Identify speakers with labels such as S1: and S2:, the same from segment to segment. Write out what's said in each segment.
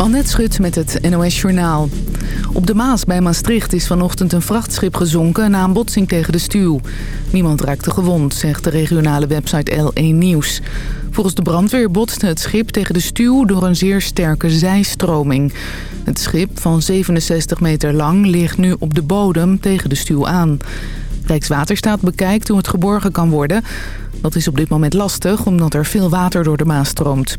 S1: Annette Schut met het NOS Journaal. Op de Maas bij Maastricht is vanochtend een vrachtschip gezonken na een botsing tegen de stuw. Niemand raakte gewond, zegt de regionale website L1 Nieuws. Volgens de brandweer botste het schip tegen de stuw door een zeer sterke zijstroming. Het schip van 67 meter lang ligt nu op de bodem tegen de stuw aan. Rijkswaterstaat bekijkt hoe het geborgen kan worden. Dat is op dit moment lastig omdat er veel water door de Maas stroomt.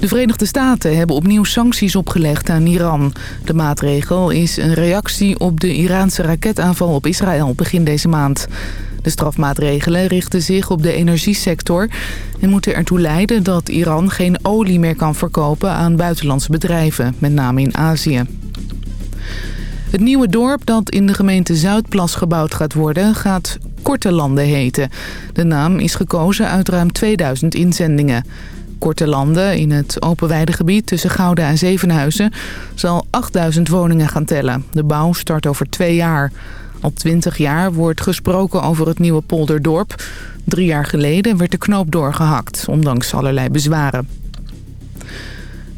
S1: De Verenigde Staten hebben opnieuw sancties opgelegd aan Iran. De maatregel is een reactie op de Iraanse raketaanval op Israël begin deze maand. De strafmaatregelen richten zich op de energiesector... en moeten ertoe leiden dat Iran geen olie meer kan verkopen aan buitenlandse bedrijven, met name in Azië. Het nieuwe dorp dat in de gemeente Zuidplas gebouwd gaat worden... gaat Korte Landen heten. De naam is gekozen uit ruim 2000 inzendingen. Korte Landen in het open gebied tussen Gouda en Zevenhuizen... zal 8000 woningen gaan tellen. De bouw start over twee jaar. Al 20 jaar wordt gesproken over het nieuwe polderdorp. Drie jaar geleden werd de knoop doorgehakt, ondanks allerlei bezwaren.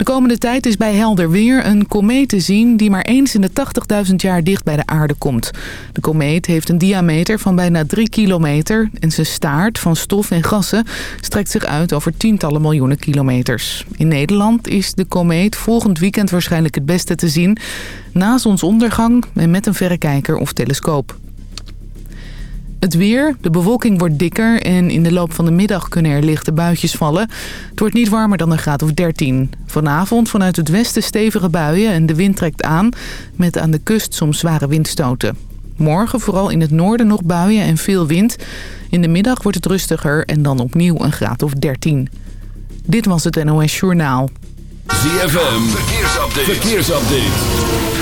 S1: De komende tijd is bij helder weer een komeet te zien die maar eens in de 80.000 jaar dicht bij de aarde komt. De komeet heeft een diameter van bijna 3 kilometer en zijn staart van stof en gassen strekt zich uit over tientallen miljoenen kilometers. In Nederland is de komeet volgend weekend waarschijnlijk het beste te zien na zonsondergang en met een verrekijker of telescoop. Het weer, de bewolking wordt dikker en in de loop van de middag kunnen er lichte buitjes vallen. Het wordt niet warmer dan een graad of 13. Vanavond vanuit het westen stevige buien en de wind trekt aan met aan de kust soms zware windstoten. Morgen vooral in het noorden nog buien en veel wind. In de middag wordt het rustiger en dan opnieuw een graad of 13. Dit was het NOS Journaal.
S2: ZFM, verkeersupdate. verkeersupdate.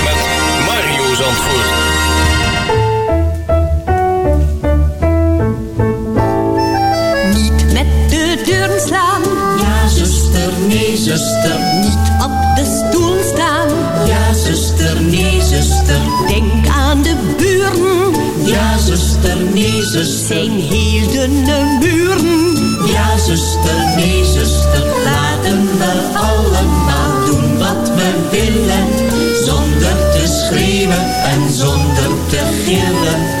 S3: zuster.
S4: Niet op de stoel staan.
S3: Ja, zuster, nee, zuster.
S4: Denk aan de buren.
S3: Ja, zuster, nee, zuster.
S4: Zijn heel dunne muren.
S3: Ja, zuster, nee, zuster. Laten we allemaal doen wat we willen. Zonder te schreeuwen en zonder te gillen.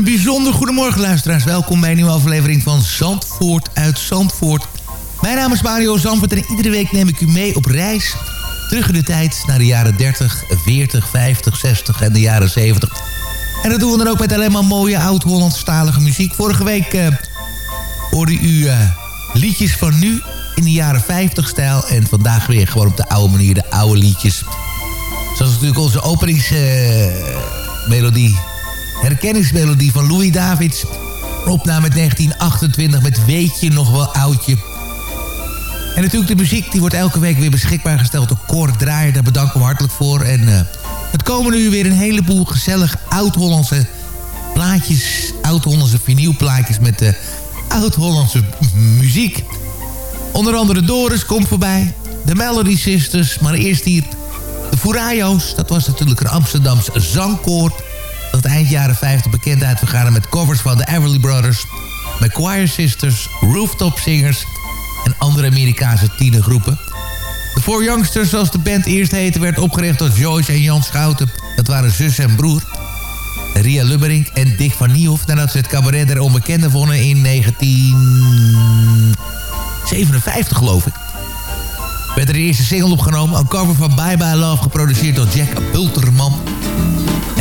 S5: Een bijzonder goedemorgen luisteraars. Welkom bij een nieuwe aflevering van Zandvoort uit Zandvoort. Mijn naam is Mario Zandvoort en iedere week neem ik u mee op reis. Terug in de tijd naar de jaren 30, 40, 50, 60 en de jaren 70. En dat doen we dan ook met alleen maar mooie oud-Hollandstalige muziek. Vorige week eh, hoorde u eh, liedjes van nu in de jaren 50 stijl. En vandaag weer gewoon op de oude manier, de oude liedjes. Zoals natuurlijk onze openingsmelodie. Herkenningsmelodie van Louis Davids. Opname uit 1928 met Weet je nog wel oudje. En natuurlijk de muziek die wordt elke week weer beschikbaar gesteld door Cor Draaier. Daar bedanken we hartelijk voor. En uh, het komen nu weer een heleboel gezellig oud-Hollandse plaatjes. Oud-Hollandse vinylplaatjes met uh, oud-Hollandse muziek. Onder andere Doris komt voorbij. De Melody Sisters. Maar eerst hier de Furayo's. Dat was natuurlijk een Amsterdams zangkoor. Dat eind jaren 50 bekend uitvergaren met covers van de Everly Brothers. Choir Sisters, Rooftop Singers en andere Amerikaanse tienergroepen. De Four Youngsters, zoals de band eerst heette, werd opgericht door Joyce en Jan Schouten. Dat waren zus en broer. Ria Lubberink en Dick van Niehoff... nadat ze het cabaret der onbekende wonnen in 1957, geloof ik. Werd er de eerste single opgenomen, een cover van Bye Bye Love... geproduceerd door Jack Bulterman.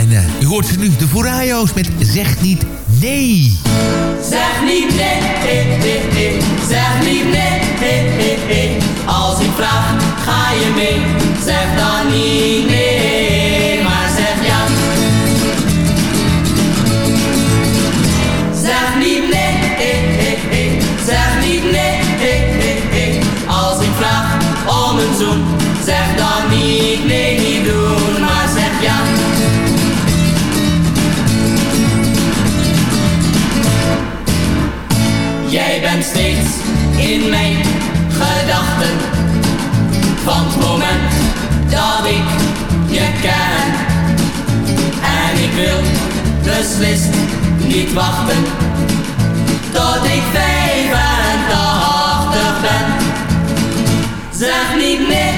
S5: En uh, u hoort ze nu, de Furayo's met Zeg Niet Nee.
S6: Zeg niet nee, nee, nee, nee. zeg niet nee, nee, nee, nee. Als ik vraag,
S7: ga je mee, zeg dan niet nee, in mijn gedachten van het moment dat ik je ken. En ik wil beslist niet wachten tot ik 85 ben. Zeg niet nee,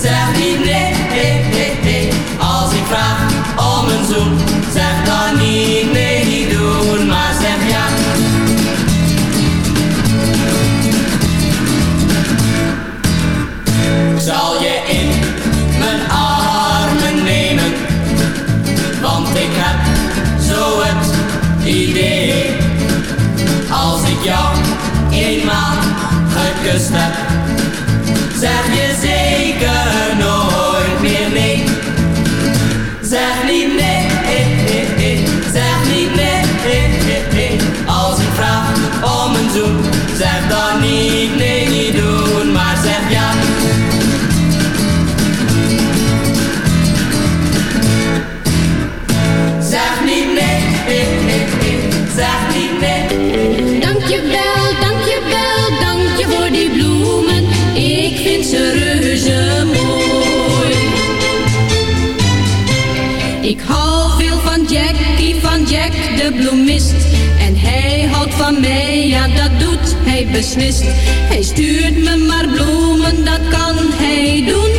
S7: zeg niet nee, als ik vraag om een zoen, zeg dan niet nee, niet doen, maar zeg ja. Zal je in mijn armen nemen. Want ik heb zo het idee, als ik jou eenmaal gekust heb, zeg je zeker
S8: En hij houdt van mij, ja dat doet hij beslist. Hij stuurt me maar bloemen, dat kan hij doen.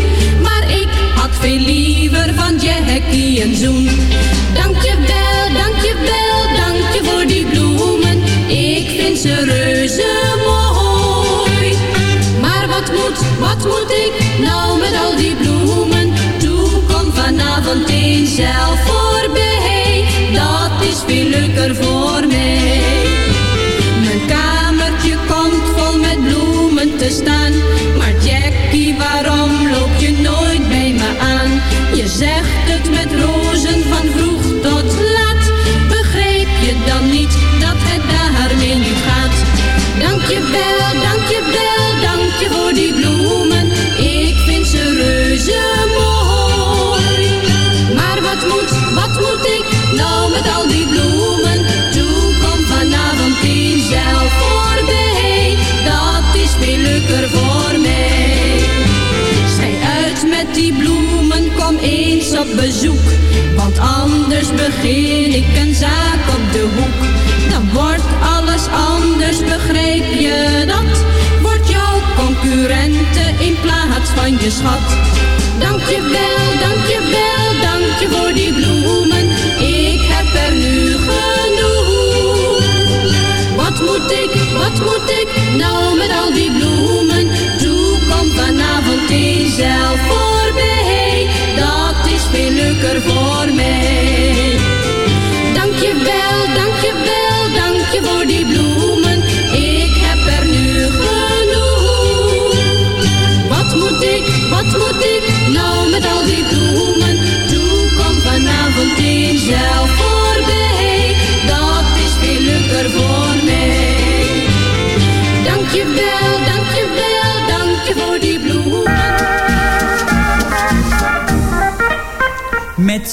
S8: Maar ik had veel liever van Jackie een zoen. Dankjewel, dankjewel, dank je voor die bloemen. Ik vind ze reuze mooi. Maar wat moet, wat moet ik nou met al die bloemen? Toe kom vanavond eens zelf voorbij. Leuker voor bezoek. Want anders begin ik een zaak op de hoek. Dan wordt alles anders, begrijp je dat? Wordt jouw concurrente in plaats van je schat. Dankjewel, dankjewel,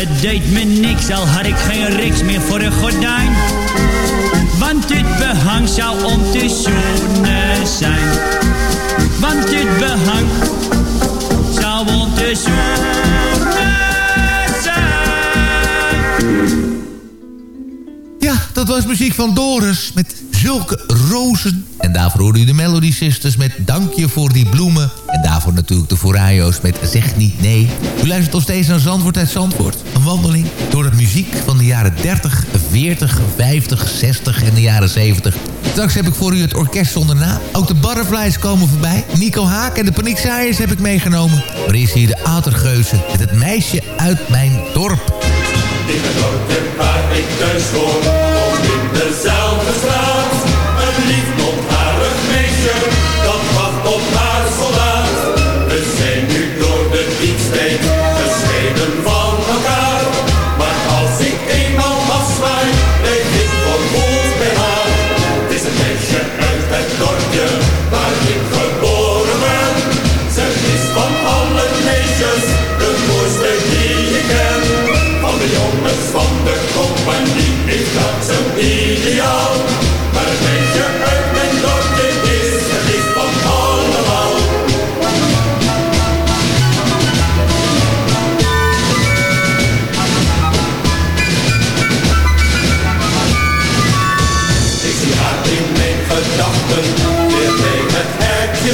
S9: Het deed me niks, al had ik geen riks meer voor een gordijn. Want dit behang zou om te zoenen zijn. Want dit behang zou om te zoenen zijn.
S5: Ja, dat was muziek van Doris met zulke rozen. En daarvoor hoorde u de Melody Sisters met Dankje voor die bloemen. En daarvoor natuurlijk de Foraio's met Zeg niet nee. U luistert nog steeds naar Zandvoort uit Zandvoort. Een wandeling door de muziek van de jaren 30, 40, 50, 60 en de jaren 70. Straks heb ik voor u het orkest zonder naam. Ook de Butterflies komen voorbij. Nico Haak en de Paniekzaaiers heb ik meegenomen. Maar is hier de Atergeuzen met het meisje uit mijn dorp.
S10: In het dorpje waar ik thuis of in dezelfde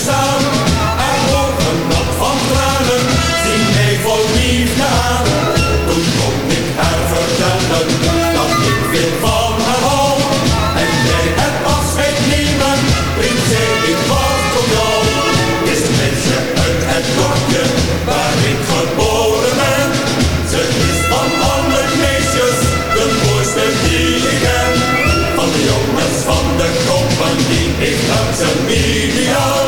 S10: staan. Haar ogen nat van tranen zien mij vol liefde aan. Toen kon ik haar vertellen dat ik veel van haar hou. En bij het afscheid nemen riep zij ik wacht op jou. Is een meisje uit het dorpje waar ik geboren ben. Ze is van alle meisjes de mooiste die ik ken. Van de jongens van de compagnie is dat zijn ideaal.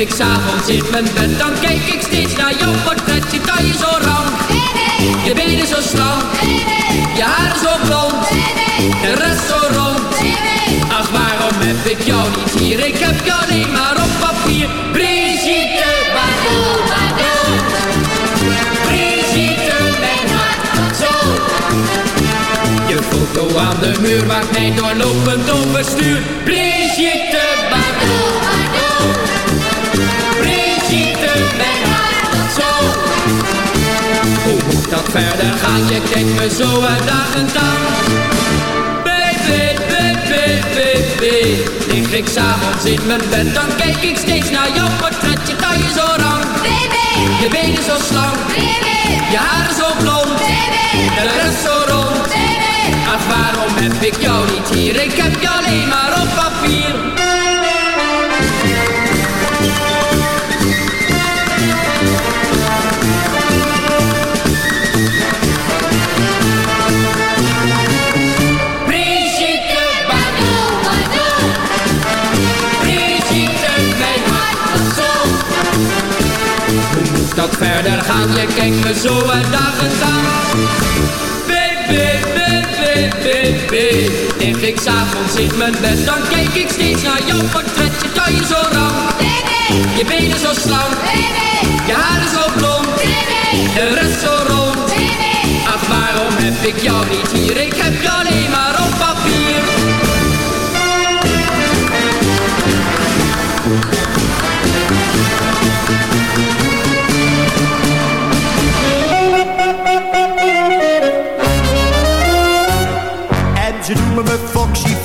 S10: Ik
S11: s'avonds in mijn bed, dan kijk ik steeds naar jouw portret. Je taille zo rank, je benen zo slank, je haar zo blond, de rest zo rond. Ach, waarom heb ik jou niet hier? Ik heb je alleen maar op papier. Brigitte, Bardot, Bardot. Brigitte, mijn hart, zo. Je foto aan de muur maakt mij doorlopend overstuur. Brigitte, Bardot, Bardot. Dat verder gaan? Je kijkt me zo uitdagend aan. Baby, baby, baby. Lig ik s'avonds in mijn bed, dan kijk ik steeds naar jouw portret. Je taille zo rank, je benen zo slank, je haren zo blond, en de rest zo rond. Ach, waarom heb ik jou niet hier? Ik heb je alleen maar op papier. Verder gaan? Je kijkt me zo uitdagend aan. Baby, baby, baby. Lig ik s'avonds in mijn bed, dan kijk ik steeds naar jouw portret. Je taille zo rank, je benen zo slank, je haren zo blond, de rest zo rond. Ach, waarom heb ik jou niet hier? Ik heb je alleen maar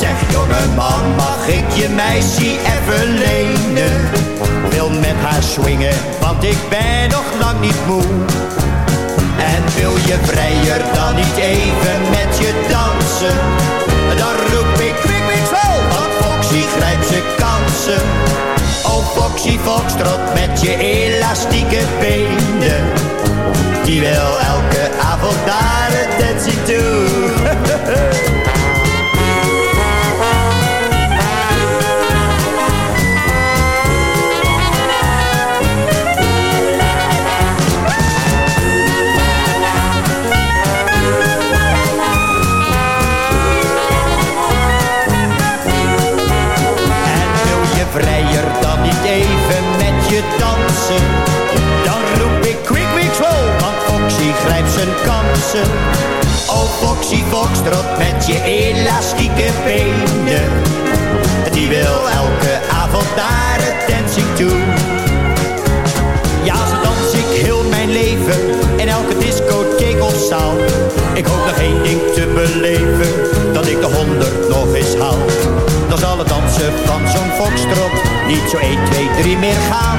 S12: Zeg jongeman, mag ik je meisje even lenen? Wil met haar swingen, want ik ben nog lang niet moe. En wil je vrijer dan niet even met je dansen? Dan roep ik kwik, kwik, zo, want Foxy grijpt zijn kansen. Oh Foxy Foxtrot met je elastieke benen. Die wil elke avond naar het dancing toe. Foxy Foxtrot met je elastieke benen. Die wil elke avond naar het dancing toe. Ja, zo dans ik heel mijn leven in elke discotheek of zaal. Ik hoop nog één ding te beleven, dat ik de honderd nog eens haal. Dan zal het dansen van zo'n foxtrot niet zo 1, 2, 3 meer gaan.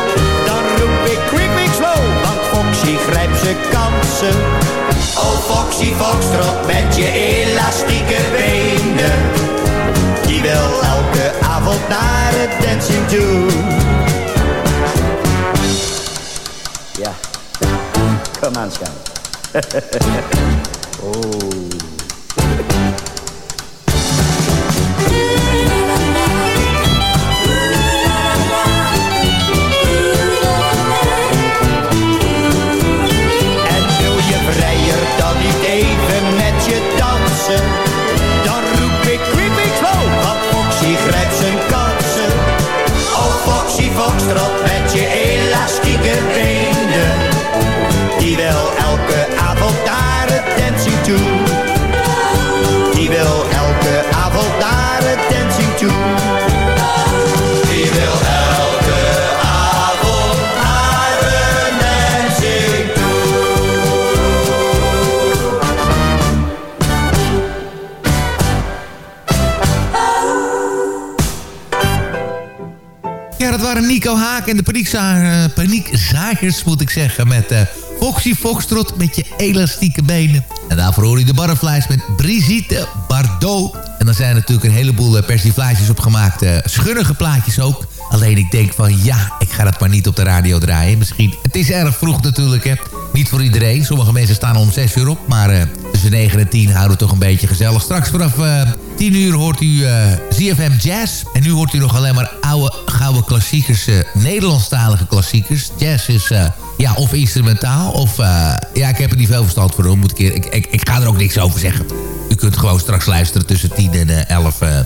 S12: Zijn kansen. Oh Foxy Foxtrot met je elastieke benen. Die wil elke avond naar het dancing toe. Ja, kom aan, schat. oh.
S5: Nico Haak en de paniekza- eh, moet ik zeggen. Met eh Foxy Foxtrot met je elastieke benen. En daarvoor hoor je de Butterflies met Brigitte Bardot. En dan zijn er natuurlijk een heleboel eh, persiflages opgemaakt. schunnige plaatjes ook. Alleen ik denk van ja, ik ga dat maar niet op de radio draaien. Misschien, het is erg vroeg natuurlijk hè. Niet voor iedereen. Sommige mensen staan om 6 uur op. Maar tussen 9 en 10 houden we toch een beetje gezellig. Straks vanaf 10 uur hoort u eh ZFM Jazz. En nu hoort u nog alleen maar oude, gouden klassiekers. eh, Nederlandstalige klassiekers. Jazz is... eh, ja, of instrumentaal, of... ja, ik heb er niet veel verstand voor, moet ik, ik, ik, ik ga er ook niks over zeggen. U kunt gewoon straks luisteren tussen 10 en eh, 11 eh,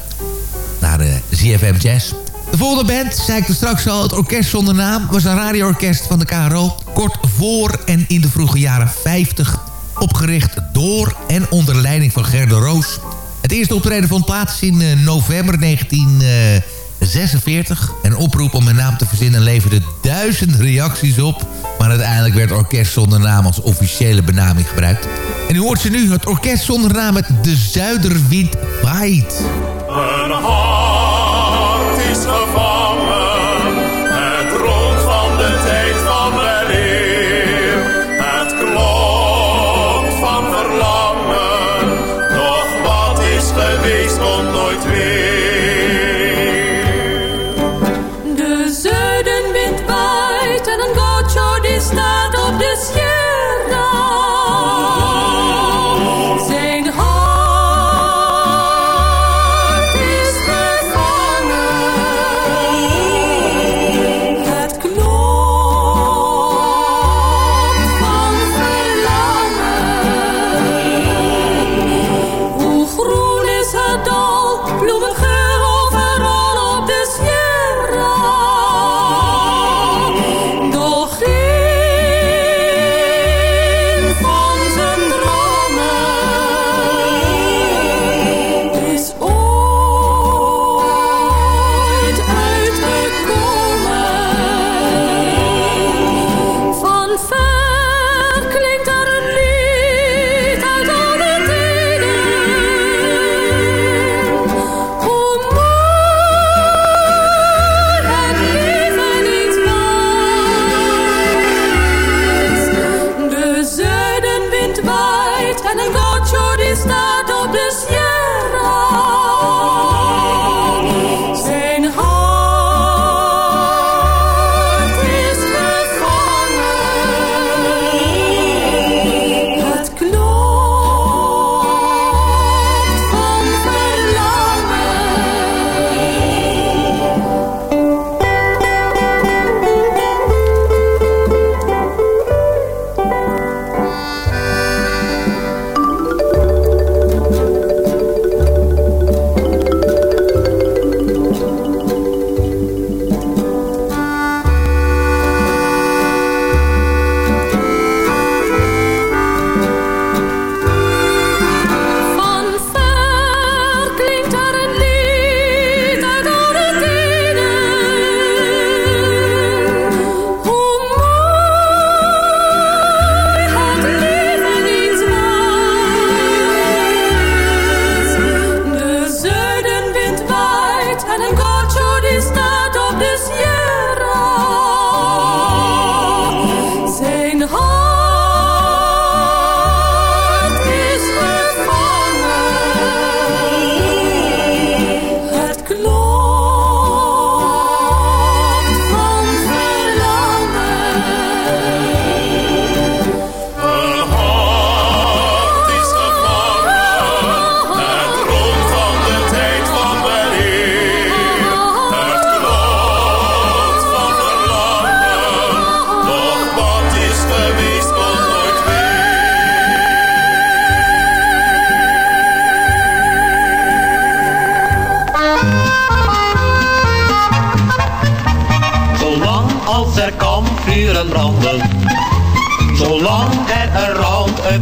S5: naar ZFM Jazz. De volgende band, zei ik er straks al, het Orkest Zonder Naam... was een radioorkest van de KRO. Kort voor en in de vroege jaren 50. Opgericht door en onder leiding van Gerda Roos. Het eerste optreden vond plaats in eh, november 1946. Een oproep om een naam te verzinnen leverde duizend reacties op. Maar uiteindelijk werd Orkest Zonder Naam als officiële benaming gebruikt. En u hoort ze nu, het Orkest Zonder Naam met De Zuiderwind Waait.
S6: Een hart is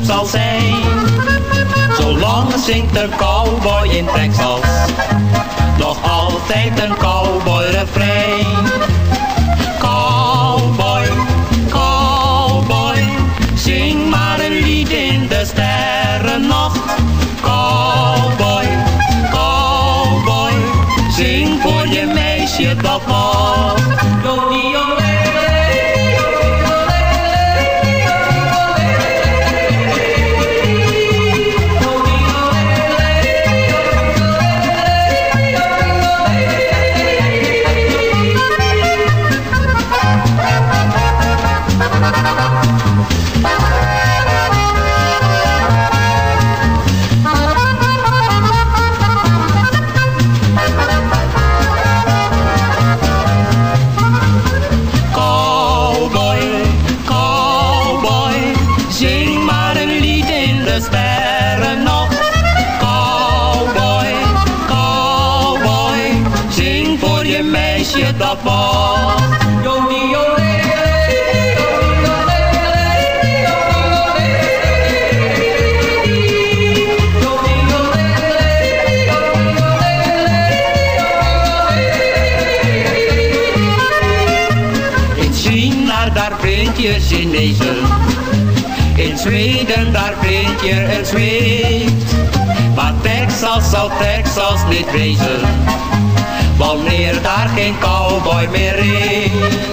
S13: zal zijn, Zolang zingt de cowboy in Texas nog altijd een cowboy refrein. Je een Zweed. Maar Texas zal Texas niet wezen. Wanneer daar geen cowboy meer reed.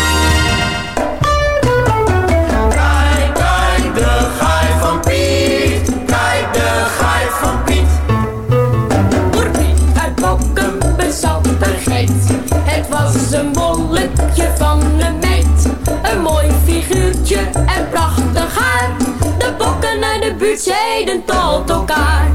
S8: En prachtig haar. De bokken uit de buurt zeiden tot elkaar.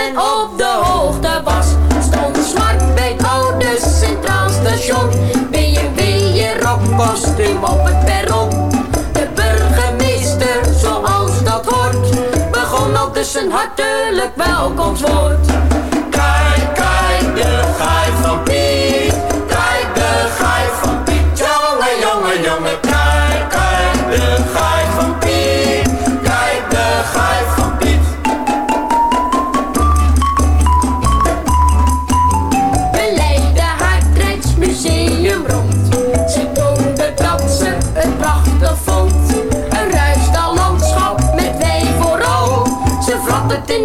S8: Men op de hoogte was. Stond zwart bij het oude Centraal Station. BMW rockkostuum op het perron. De burgemeester, zoals dat hoort. Begon al dus een hartelijk welkomstwoord.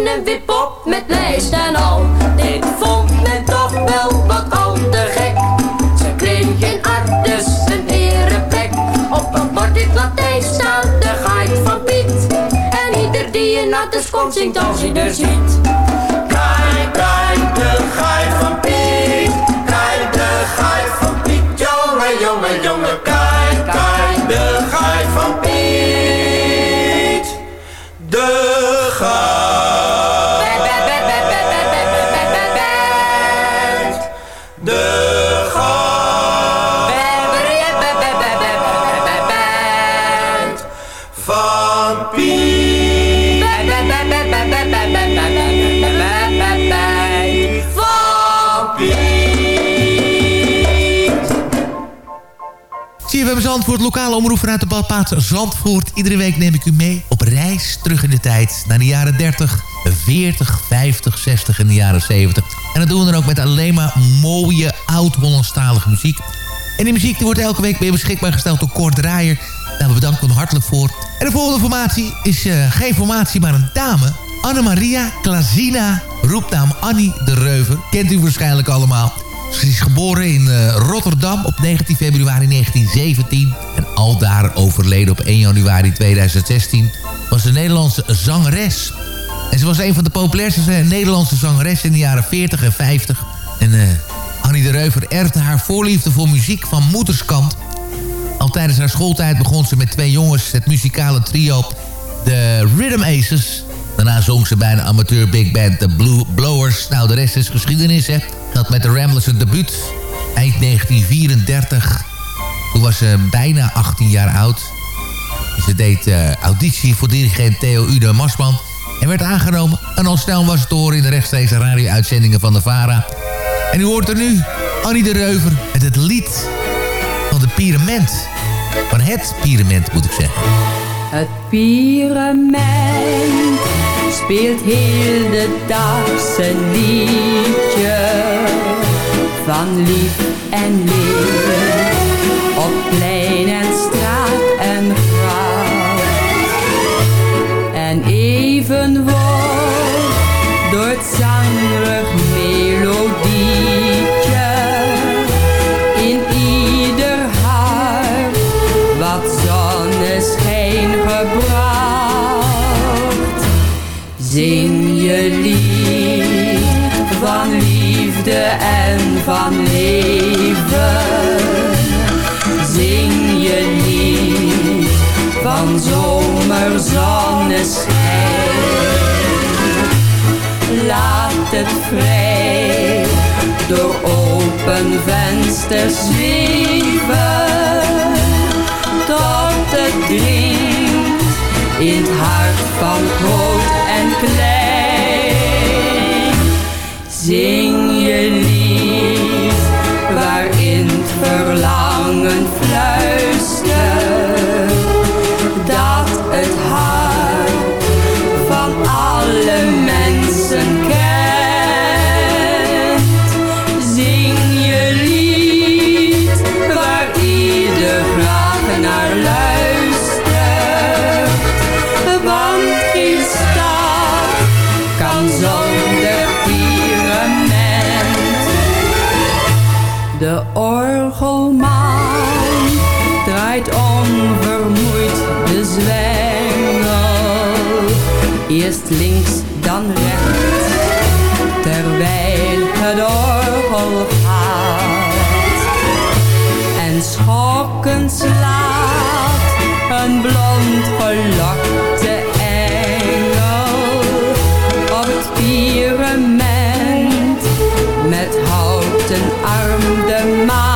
S14: en wip op met lijst en al. Dit vond men toch wel wat al
S8: te gek. Ze kreeg in Artes
S14: een ereplek. Op een bord in Latijn staat de geit van Piet. En ieder die je na de komt zingt
S5: als hij er ziet. Zandvoort, lokale omroep vanuit de badplaats Zandvoort. Iedere week neem ik u mee op reis terug in de tijd. Naar de jaren 30, 40, 50, 60 en de jaren 70. En dat doen we dan ook met alleen maar mooie oud-Hollandstalige muziek. En die muziek die wordt elke week weer beschikbaar gesteld door Kort Draaier. Daar bedanken we hem hartelijk voor. En de volgende formatie is eh, geen formatie, maar een dame. Annemaria Klazina, roepnaam Annie de Reuver. Kent u waarschijnlijk allemaal. Ze is geboren in eh, Rotterdam op 19 februari 1917. En aldaar overleden op 1 januari 2016. Was een Nederlandse zangeres. En ze was een van de populairste eh, Nederlandse zangeressen in de jaren 40 en 50. En eh, Annie de Reuver erfde haar voorliefde voor muziek van moederskant. Al tijdens haar schooltijd begon ze met twee jongens het muzikale trio de Rhythm Aces. Daarna zong ze bij een amateur big band de Blue Blowers. Nou, de rest is geschiedenis, hè. Dat met de Ramblers een debuut. Eind 1934. Toen was ze bijna 18 jaar oud. Ze deed eh, auditie voor dirigent Theo Ude Marsman. En werd aangenomen. En al snel was het horen in de rechtstreekse radio-uitzendingen van de VARA. En u hoort er nu Annie de Reuver met het lied van de Pyramid. Van het Pyramid, moet ik zeggen.
S6: Het pyramid speelt heel de dag liedje van lief en leed. Zing je lied van zomerzonneschijn. Laat het vrij door open vensters zweven. Tot het dringt in het hart van groot en klein. Zing verlangen fluistert. Dat het hart van alle mensen kent. Zing je lied waar ieder graag naar luistert. Want geen stad kan zonder De orgelman draait onvermoeid de zwengel. Eerst links, dan rechts, terwijl het orgel gaat. En schokkend slaat een blond gelokte
S8: my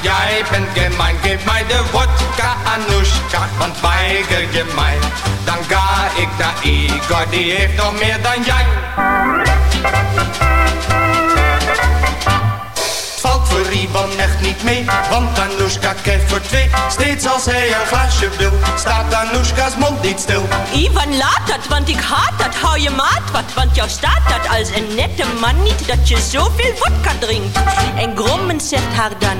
S8: jij
S15: bent gemein. Geef mij de vodka, Anushka, want weiger je mij. Dan ga ik naar Igor, die heeft nog meer dan jij. Het valt voor Ivan echt niet mee, want Anushka kijkt voor twee. Steeds als hij een glaasje wil, staat Anushka's mond niet stil.
S16: Ivan, laat dat, want ik haat dat. Hou je maat wat, want jou staat dat als een nette man niet dat je zoveel vodka drinkt. En grommend zegt haar dan,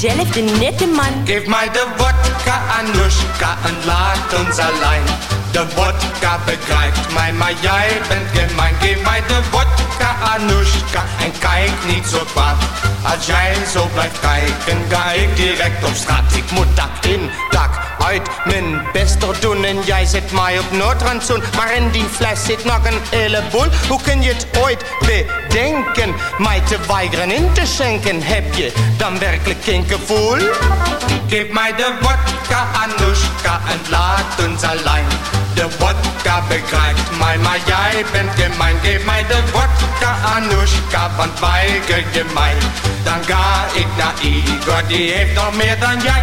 S16: diezelfde nette man.
S15: Geef mij de vodka, Anushka, en laat ons alleen. De vodka begrijpt mij, maar jij bent gemein. Geef mij de vodka, Anushka, en kijk niet zo kwaad. Als jij zo blijft kijken, ga ik direct op straat. Ik moet dak in, dak uit, mijn best er doen. En jij zet mij op noodrandzoen. Maar in die fles zit nog een heleboel. Hoe kun je het ooit bedenken? Mij te weigeren in te schenken, heb je dan werkelijk geen gevoel? Geef mij de vodka, Anushka, en laat ons alleen. De vodka begrijpt mij, maar jij bent gemein. Geef mij de vodka, Anushka, want weiger je mij. Dan ga ik naar Igor, die heeft nog meer dan jij.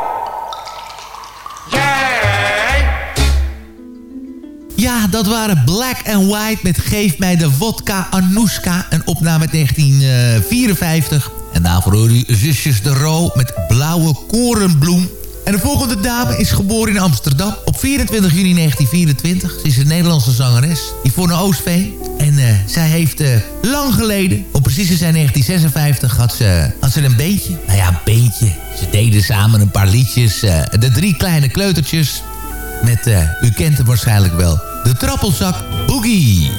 S5: Ja, dat waren Black and White met Geef mij de vodka Anoushka. Een opname uit 1954. En daarvoor hoor u Zusjes de Roo met Blauwe Korenbloem. En de volgende dame is geboren in Amsterdam op 24 juni 1924. Ze is een Nederlandse zangeres, Yvonne Oostveen. En eh, zij heeft eh, lang geleden, op precies te zijn 1956, had ze, had ze een beentje. Nou ja, een beentje. Ze deden samen een paar liedjes. eh, de drie kleine kleutertjes. Met, u kent hem waarschijnlijk wel, de trappelzak Boogie.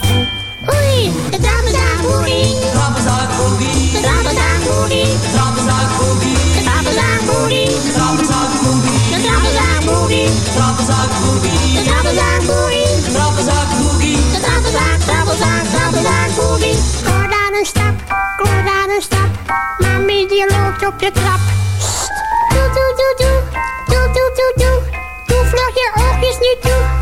S17: Oei, de trappelzak boogie. Trappelzak boogie. De trappelzak boogie. Trappelzak boogie. De trappelzak boogie. Trappelzak boogie. De trappelzak boogie. Trappelzak boogie. De trappelzak boogie. Trappelzak boogie. De trappelzak, trappelzak, trappelzak boogie. Kom daar een stap, kom daar een stap. Mami die loopt op de trap. Sst. Doe, doe, doe, doe. Doe, doe, doe, doe. Doe vlug je oogjes niet toe.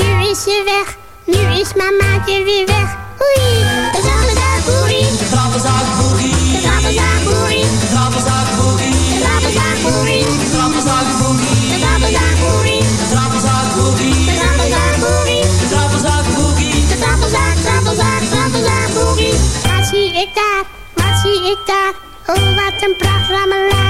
S17: nu is ze weg. Nu is mamaatje weer weg. Oei, de trappenzaak boerie.
S14: De trappenzaak boogie.
S17: De trappenzaak boerie.
S14: De trappenzaak boogie.
S17: De trappenzaak boerie.
S14: De trappenzaak boogie.
S17: De trappenzaak boerie.
S14: De trappenzaak boogie.
S17: De trappenzaak boerie.
S14: De trappenzaak boogie.
S17: De trappenzaak, trappenzaak, trappenzaak boerie. Wat zie ik daar? Wat zie ik daar? Oh, wat een pracht rammelaar.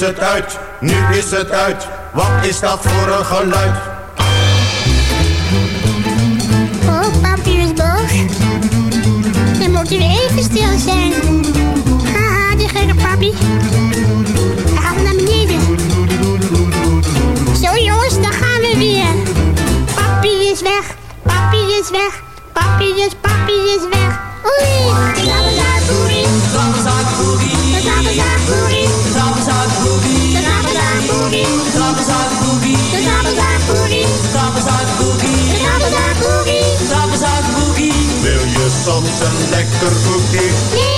S10: Is het uit, nu is het uit. Wat is dat voor een geluid?
S17: Oh, papi is boos. Dan moet u even stil zijn. Haha, die gekke papi. Hij gaat naar beneden. Zo jongens, daar gaan we weer. Papi is weg, papi is weg. Papi is, papi is weg. Oei, boerie.
S14: Boogie.
S17: De trappenzaak boerie
S10: soms een lekker
S17: boogie?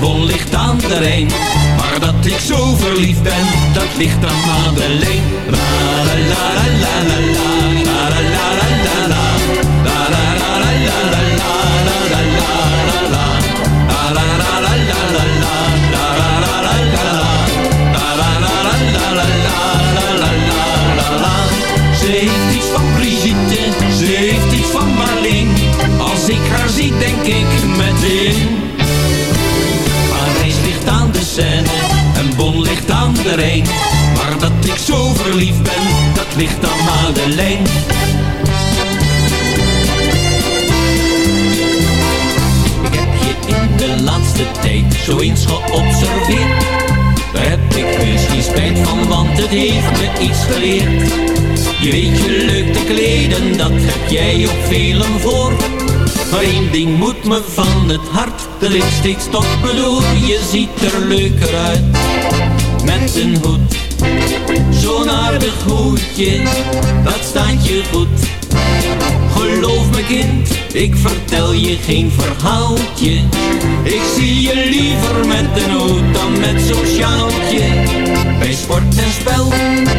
S3: bol ligt aan de Rijn. Maar dat ik zo verliefd ben, dat ligt aan Madeleine. La la la la la la, la la la la la la, la la la la la la la, la la la la la la, la la la la la la, la la la la la. Ze heeft iets van Brigitte, ze heeft iets van Marlene. Als ik haar zie, denk ik Maar dat ik zo verliefd ben, dat ligt aan Madeleine. Ik heb je in de laatste tijd zo eens geobserveerd. Daar heb ik misschien spijt van, want het heeft me iets geleerd. Je weet je leuk te kleden, dat heb jij op velen voor. Maar één ding moet me van het hart, de lipstick door. Je ziet er leuker uit, met een hoed. Zo'n aardig hoedje, dat staat je goed. Geloof me kind, Ik vertel je geen verhaaltje. Ik zie je liever met een hoed dan met zo'n sjaaltje. Bij sport en spel,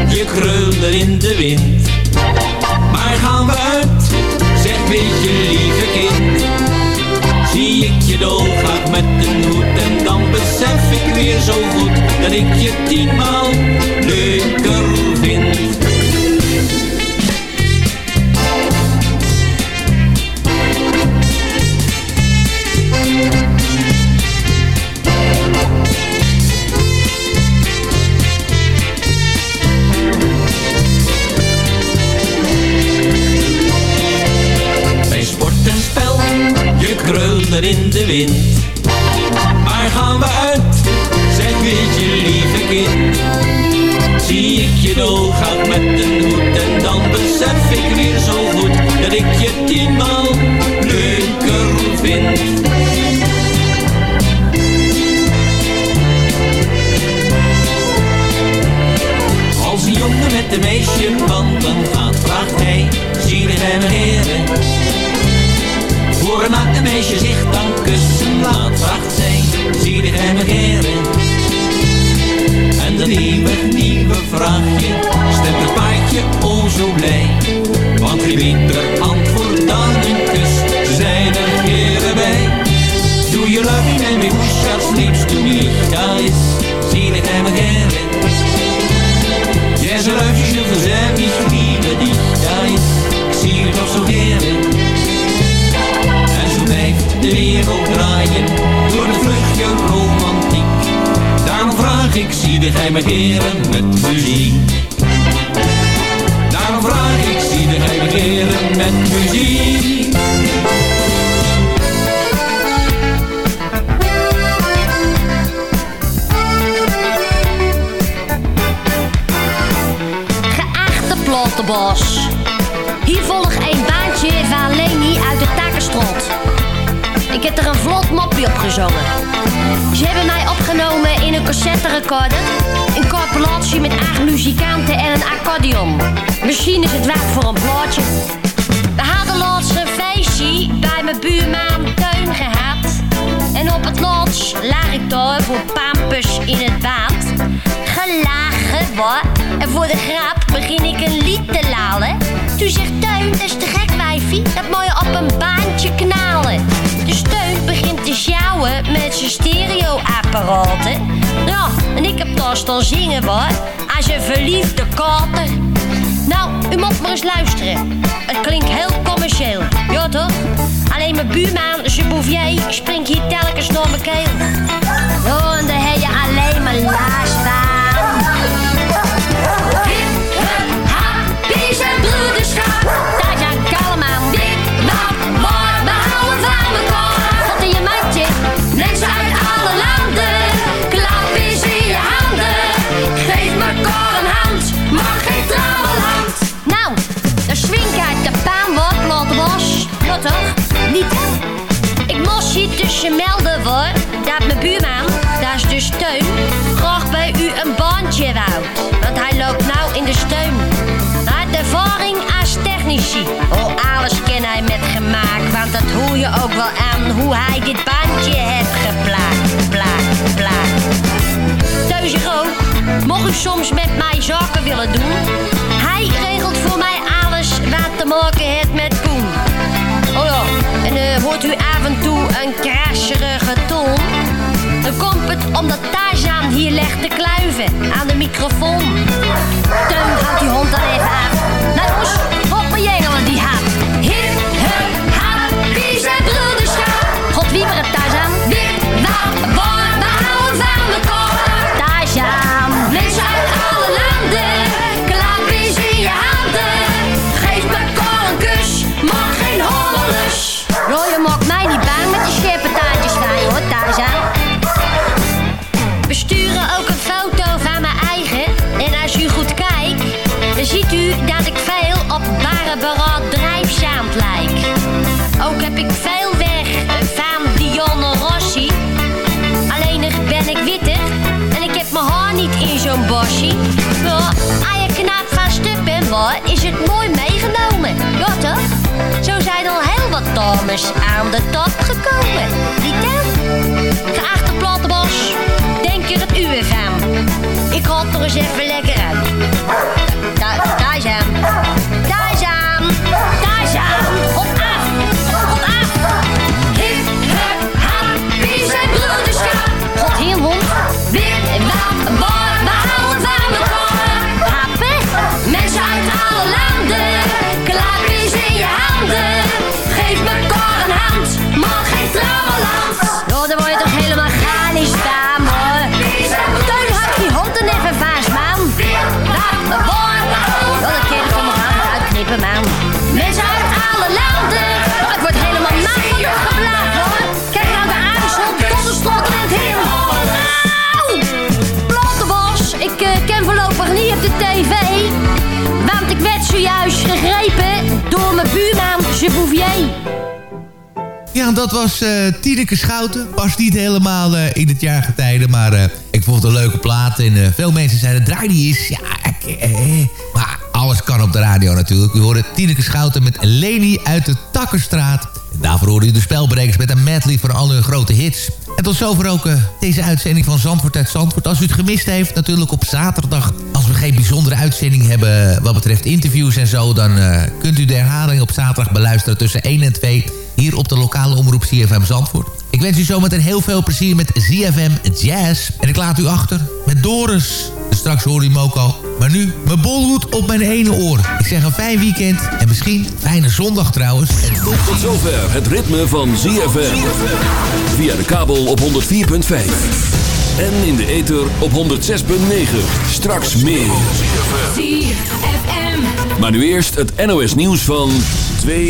S3: je krullen in de wind. Maar gaan we uit, zeg weet je lieve kind. Je dolgraag met een hoed en dan besef ik weer zo goed dat ik je tienmaal leuker vind.
S18: Ja, en ik heb daar staan zingen wat, als een verliefde kater. Nou, u moet maar eens luisteren. Het klinkt heel commercieel, ja toch? Alleen mijn buurman, zijn bouvier, springt hier telkens door mijn keel. Ja, en daar heb je alleen maar last Oh, alles ken hij met gemaakt. Want dat hoor je ook wel aan hoe hij dit bandje heeft geplaatst. Plaat, plaat. Thuis ook, mocht u soms met mij zaken willen doen. Hij regelt voor mij alles wat te maken heeft met poen. Oh ja, en eh, hoort u af en toe een krasserige toon? Dan komt het omdat Tarzan hier legt te kluiven aan de microfoon. Teun, houd die hond dan even af. Nou jongens, on the. Ook heb ik veel weg van Dionne Rossi. Alleenig ben ik witter en ik heb mijn haar niet in zo'n bosje. Ja, als je knap van stuk bent, hoor, is het mooi meegenomen. Ja toch? Zo zijn al heel wat dames aan de top gekomen. Die dan? Geachte plattenbos, denk je dat u weer gaan?
S5: Dat was eh Tineke Schouten. Past niet helemaal eh, in het jaargetijde, maar eh, ik vond het een leuke plaat. En veel mensen zeiden, draai die eens. Ja, ik, maar alles kan op de radio natuurlijk. U hoorde Tineke Schouten met Leni uit de Takkenstraat. En daarvoor hoorde u de spelbrekers met een medley van al hun grote hits. En tot zover ook deze uitzending van Zandvoort uit Zandvoort. Als u het gemist heeft, natuurlijk op zaterdag. Als we geen bijzondere uitzending hebben wat betreft interviews en zo... dan kunt u de herhaling op zaterdag beluisteren tussen 1 en 2... hier op de lokale omroep CFM Zandvoort. Ik wens u zometeen heel veel plezier met ZFM Jazz. En ik laat u achter met Doris. Dus straks hoor u hem ook al. Maar nu mijn bolhoed op mijn ene oor. Ik zeg een fijn weekend en misschien fijne zondag trouwens. En
S19: Tot zover het ritme van ZFM. Via de kabel op 104.5. En in de ether op 106.9. Straks meer. Maar nu eerst het NOS nieuws van 2